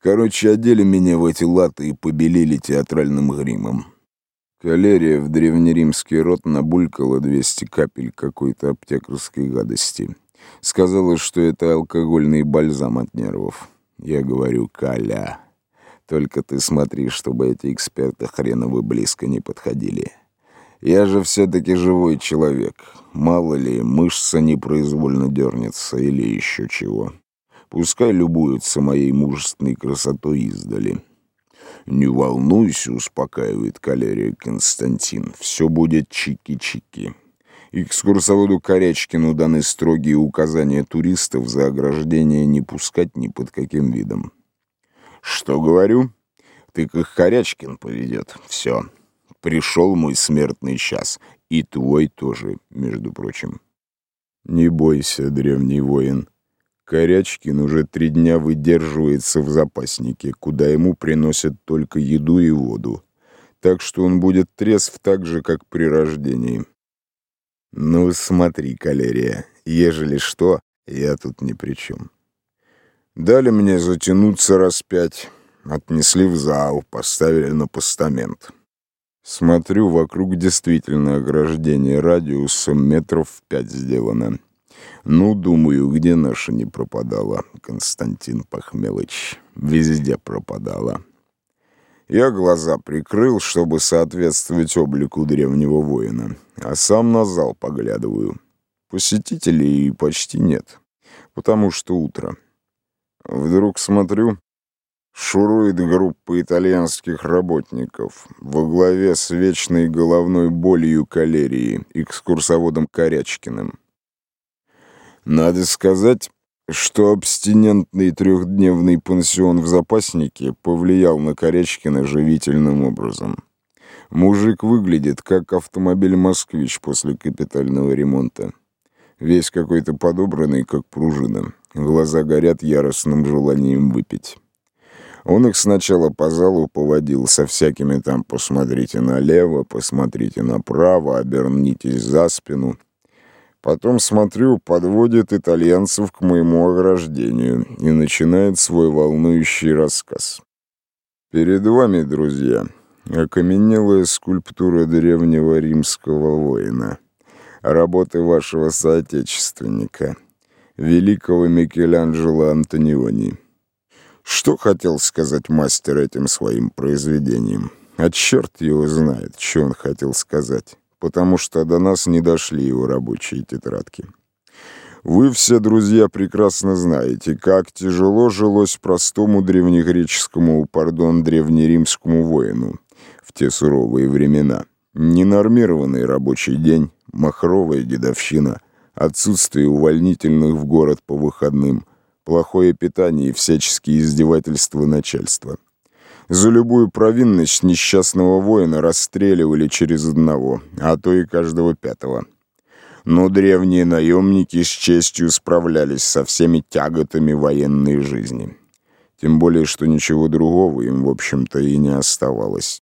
Короче, одели меня в эти латы и побелили театральным гримом. Калерия в древнеримский рот набулькала 200 капель какой-то аптекарской гадости. Сказала, что это алкогольный бальзам от нервов. Я говорю, Каля, только ты смотри, чтобы эти эксперты хреновы близко не подходили. Я же все-таки живой человек. Мало ли, мышца непроизвольно дернется или еще чего. Пускай любуются моей мужественной красотой издали. «Не волнуйся», — успокаивает калерия Константин. «Все будет чики-чики». Экскурсоводу Корячкину даны строгие указания туристов за ограждение не пускать ни под каким видом. «Что говорю?» «Ты как Корячкин поведет. Все. Пришел мой смертный час. И твой тоже, между прочим». «Не бойся, древний воин», Корячкин уже три дня выдерживается в запаснике, куда ему приносят только еду и воду. Так что он будет трезв так же, как при рождении. Ну, смотри, калерия, ежели что, я тут ни при чем. Дали мне затянуться раз пять, отнесли в зал, поставили на постамент. Смотрю, вокруг действительно ограждение радиусом метров пять сделано. Ну, думаю, где наша не пропадала, Константин Пахмелыч. Везде пропадала. Я глаза прикрыл, чтобы соответствовать облику древнего воина, а сам на зал поглядываю. Посетителей почти нет, потому что утро. Вдруг смотрю, шурует группа итальянских работников во главе с вечной головной болью калерии, экскурсоводом Корячкиным. Надо сказать, что абстинентный трехдневный пансион в запаснике повлиял на Корячкина живительным образом. Мужик выглядит как автомобиль «Москвич» после капитального ремонта. Весь какой-то подобранный, как пружина. Глаза горят яростным желанием выпить. Он их сначала по залу поводил со всякими там «посмотрите налево», «посмотрите направо», «обернитесь за спину». Потом, смотрю, подводит итальянцев к моему ограждению и начинает свой волнующий рассказ. Перед вами, друзья, окаменелая скульптура древнего римского воина, работы вашего соотечественника, великого Микеланджело Антониони. Что хотел сказать мастер этим своим произведением? А черт его знает, что он хотел сказать потому что до нас не дошли его рабочие тетрадки. Вы все, друзья, прекрасно знаете, как тяжело жилось простому древнегреческому, пардон, древнеримскому воину в те суровые времена. Ненормированный рабочий день, махровая дедовщина, отсутствие увольнительных в город по выходным, плохое питание и всяческие издевательства начальства — за любую провинность несчастного воина расстреливали через одного, а то и каждого пятого. Но древние наемники с честью справлялись со всеми тяготами военной жизни. Тем более, что ничего другого им, в общем-то, и не оставалось.